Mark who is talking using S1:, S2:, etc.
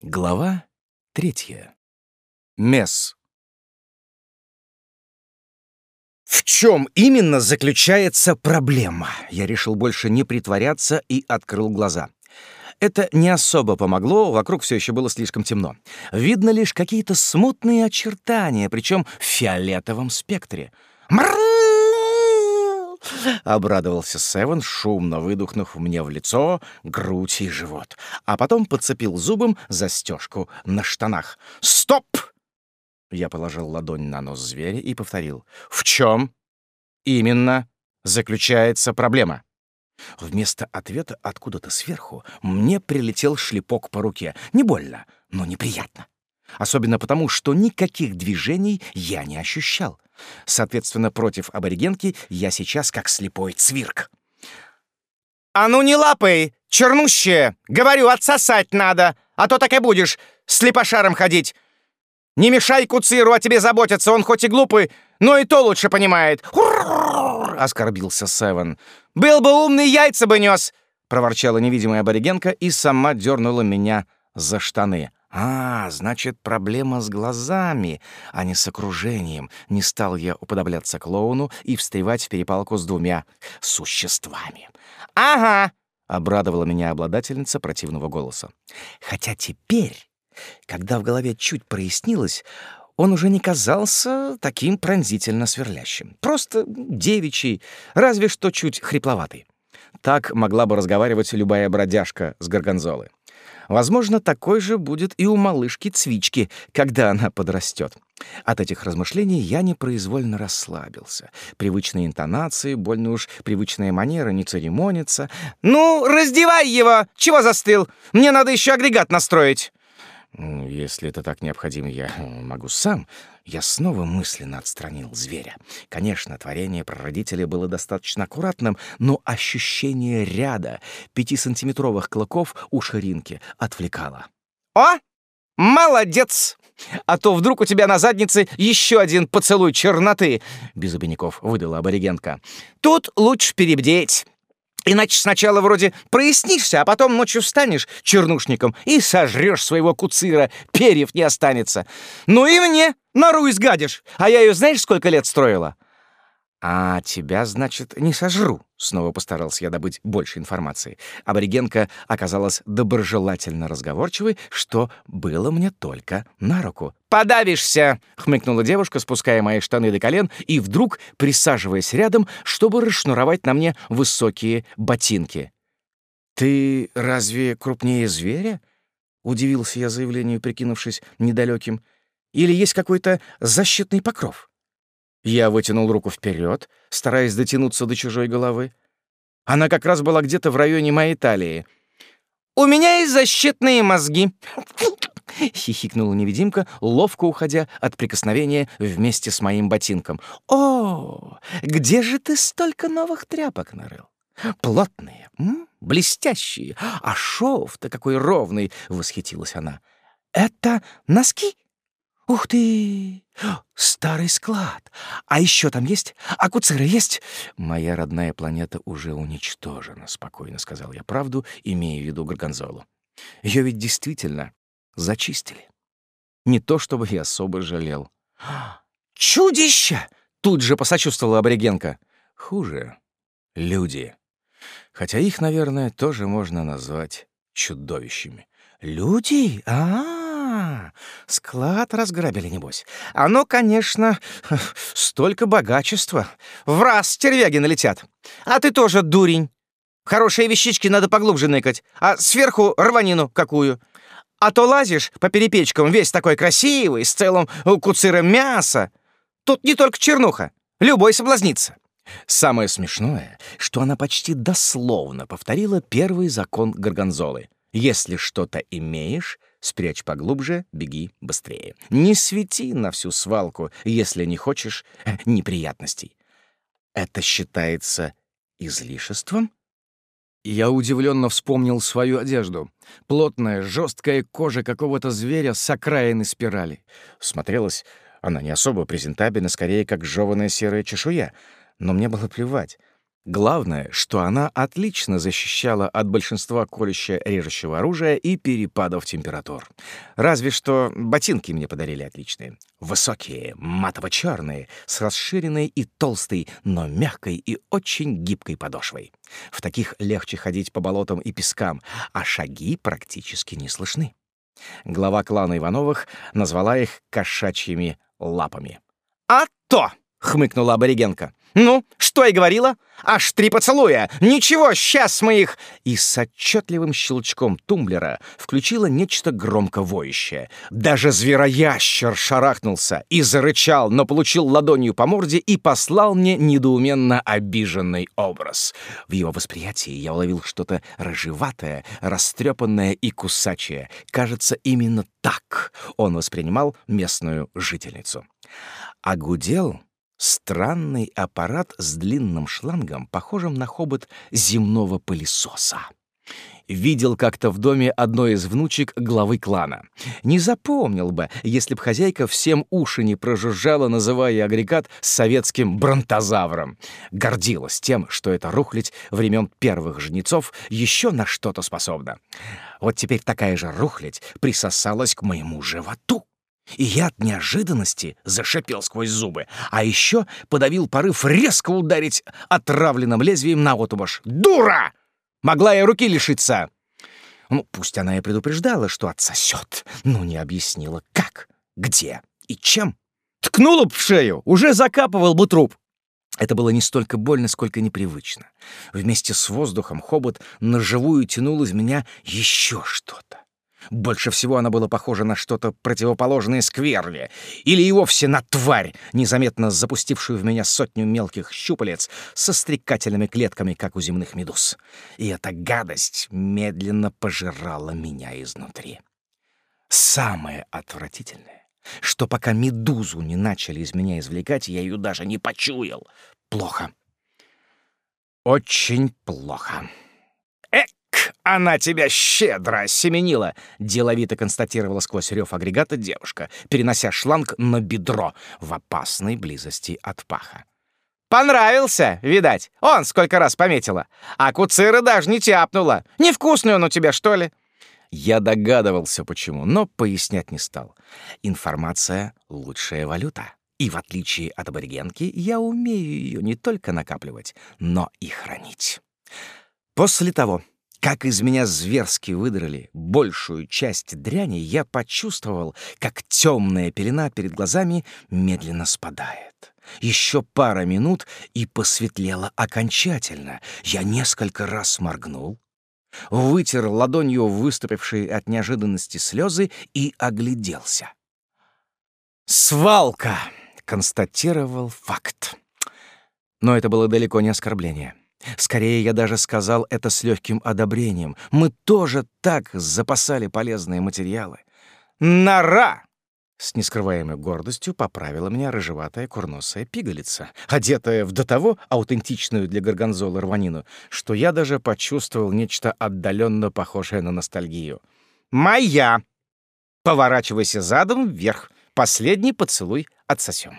S1: Глава третья. Месс. В чем именно заключается проблема? Я решил больше не притворяться и открыл глаза. Это не особо помогло, вокруг все еще было слишком темно. Видно лишь какие-то смутные очертания, причем в фиолетовом спектре. Обрадовался Севен, шумно выдохнув мне в лицо, грудь и живот. А потом подцепил зубом застежку на штанах. «Стоп!» Я положил ладонь на нос зверя и повторил. «В чем именно заключается проблема?» Вместо ответа откуда-то сверху мне прилетел шлепок по руке. Не больно, но неприятно. Особенно потому, что никаких движений я не ощущал. Соответственно, против аборигенки я сейчас как слепой цвирк.
S2: «А ну не лапай, чернущая! Говорю, отсосать надо, а то так и будешь слепошаром ходить. Не мешай куциру о тебе заботиться, он хоть и глупый, но и то лучше понимает!» оскорбился Севен. «Был бы умный, яйца бы нес!» — проворчала невидимая аборигенка и сама дернула меня за штаны. А, значит, проблема с глазами, а не с окружением. Не стал я уподобляться клоуну и встревать в перепалку с двумя существами.
S1: «Ага!» — обрадовала меня обладательница противного голоса. Хотя теперь, когда в голове чуть прояснилось, он уже не казался таким пронзительно сверлящим. Просто девичий, разве что чуть хрипловатый. Так могла бы разговаривать любая бродяжка с горгонзолы. Возможно, такой же будет и у малышки Цвички, когда она подрастет. От этих размышлений я непроизвольно расслабился. Привычные интонации, больно уж привычная манера не церемониться.
S2: «Ну, раздевай его! Чего застыл? Мне надо еще агрегат настроить!»
S1: «Если это так необходимо, я могу сам». Я снова мысленно отстранил зверя. Конечно, творение прародителя было достаточно аккуратным, но ощущение ряда пятисантиметровых клыков у ширинки отвлекало.
S2: «О, молодец! А то вдруг у тебя на заднице еще один поцелуй черноты!» Без обиняков выдала аборигенка. «Тут лучше перебдеть. Иначе сначала вроде прояснишься, а потом ночью встанешь чернушником и сожрешь своего куцира, перьев не останется. Ну и мне нору изгадишь, а я ее знаешь, сколько лет строила?»
S1: «А тебя, значит, не сожру?» Снова постарался я добыть больше информации. Аборигенка оказалась доброжелательно разговорчивой, что было мне только на руку.
S2: «Подавишься!» — хмыкнула девушка, спуская мои штаны до колен и вдруг присаживаясь рядом, чтобы расшнуровать на мне высокие ботинки.
S1: «Ты разве крупнее зверя?» — удивился я заявлению, прикинувшись недалеким. «Или есть какой-то защитный покров?» Я вытянул руку вперед, стараясь дотянуться до чужой головы. Она как раз была где-то в районе моей талии.
S2: «У меня есть защитные мозги!»
S1: — хихикнула невидимка, ловко уходя от прикосновения вместе с моим ботинком. «О, где же ты столько новых тряпок нарыл? Плотные, м? блестящие, а шов-то какой ровный!» — восхитилась она. «Это носки?» «Ух ты! Старый склад! А еще там есть? А куцеры есть?» «Моя родная планета уже уничтожена», — спокойно сказал я правду, имея в виду Горгонзолу. Ее ведь действительно зачистили. Не то чтобы я особо жалел.
S2: «Чудище!» — тут же посочувствовала аборигенка.
S1: «Хуже. Люди. Хотя их, наверное, тоже можно назвать чудовищами».
S2: «Люди? А-а-а!» Склад разграбили, небось. Оно, конечно, столько богачества. В раз стервяги налетят. А ты тоже дурень. Хорошие вещички надо поглубже ныкать, а сверху рванину какую. А то лазишь по перепечкам весь такой красивый, с целым куциром мяса. Тут не только чернуха, любой соблазнится.
S1: Самое смешное, что она почти дословно повторила первый закон Горгонзолы. Если что-то имеешь, Спрячь поглубже, беги быстрее. Не свети на всю свалку, если не хочешь э, неприятностей. Это считается излишеством? Я удивленно вспомнил свою одежду. Плотная, жесткая кожа какого-то зверя с окраины спирали. Смотрелась она не особо презентабельна, скорее как жеванная серая чешуя. Но мне было плевать. Главное, что она отлично защищала от большинства колюще-режущего оружия и перепадов температур. Разве что ботинки мне подарили отличные. Высокие, матово-черные, с расширенной и толстой, но мягкой и очень гибкой подошвой. В таких легче ходить по болотам и пескам, а шаги практически не слышны. Глава клана Ивановых назвала их кошачьими лапами.
S2: «А то!» — хмыкнула аборигенка. «Ну, что и говорила? Аж три поцелуя! Ничего, сейчас мы их...»
S1: И с отчетливым щелчком тумблера включила нечто громко воющее. Даже звероящер шарахнулся и зарычал, но получил ладонью по морде и послал мне недоуменно обиженный образ. В его восприятии я уловил что-то рыжеватое, растрепанное и кусачее. Кажется, именно так он воспринимал местную жительницу. А гудел Странный аппарат с длинным шлангом, похожим на хобот земного пылесоса. Видел как-то в доме одной из внучек главы клана. Не запомнил бы, если б хозяйка всем уши не прожужжала, называя агрегат советским бронтозавром. Гордилась тем, что эта рухлядь времен первых жнецов еще на что-то способна. Вот теперь такая же рухлядь присосалась к моему животу. И я от неожиданности зашипел сквозь зубы, а еще подавил порыв резко ударить отравленным лезвием на отубаш. «Дура! Могла я руки лишиться!» Ну, пусть она и предупреждала, что отсосет, но не объяснила, как, где и чем. Ткнула б в шею, уже закапывал бы труп. Это было не столько больно, сколько непривычно. Вместе с воздухом хобот на живую тянул из меня еще что-то. Больше всего она была похожа на что-то противоположное скверве, или и вовсе на тварь, незаметно запустившую в меня сотню мелких щупалец со стрекательными клетками, как у земных медуз. И эта гадость медленно пожирала меня изнутри. Самое отвратительное, что пока медузу не начали из меня извлекать, я ее даже не почуял. Плохо. Очень плохо.
S2: «Она тебя щедро семенила!» — деловито констатировала сквозь рев агрегата девушка, перенося шланг на бедро в опасной близости от паха. «Понравился, видать. Он сколько раз пометила. А куцира даже не тяпнула. Невкусный он у тебя, что ли?»
S1: Я догадывался, почему, но пояснять не стал. Информация — лучшая валюта. И в отличие от аборигенки, я умею ее не только накапливать, но и хранить. После того, как из меня зверски выдрали большую часть дряни, я почувствовал, как темная пелена перед глазами медленно спадает. Еще пара минут, и посветлело окончательно. Я несколько раз моргнул, вытер ладонью выступившие от неожиданности слезы и огляделся. «Свалка!» — констатировал факт. Но это было далеко не оскорбление. Скорее, я даже сказал это с легким одобрением. Мы тоже так запасали полезные материалы. «Нора!» С нескрываемой гордостью поправила меня рыжеватая курносая пигалица, одетая в до того аутентичную для горгонзола рванину, что я даже почувствовал нечто отдаленно похожее на ностальгию.
S2: «Моя!» Поворачивайся задом вверх. Последний поцелуй отсосем.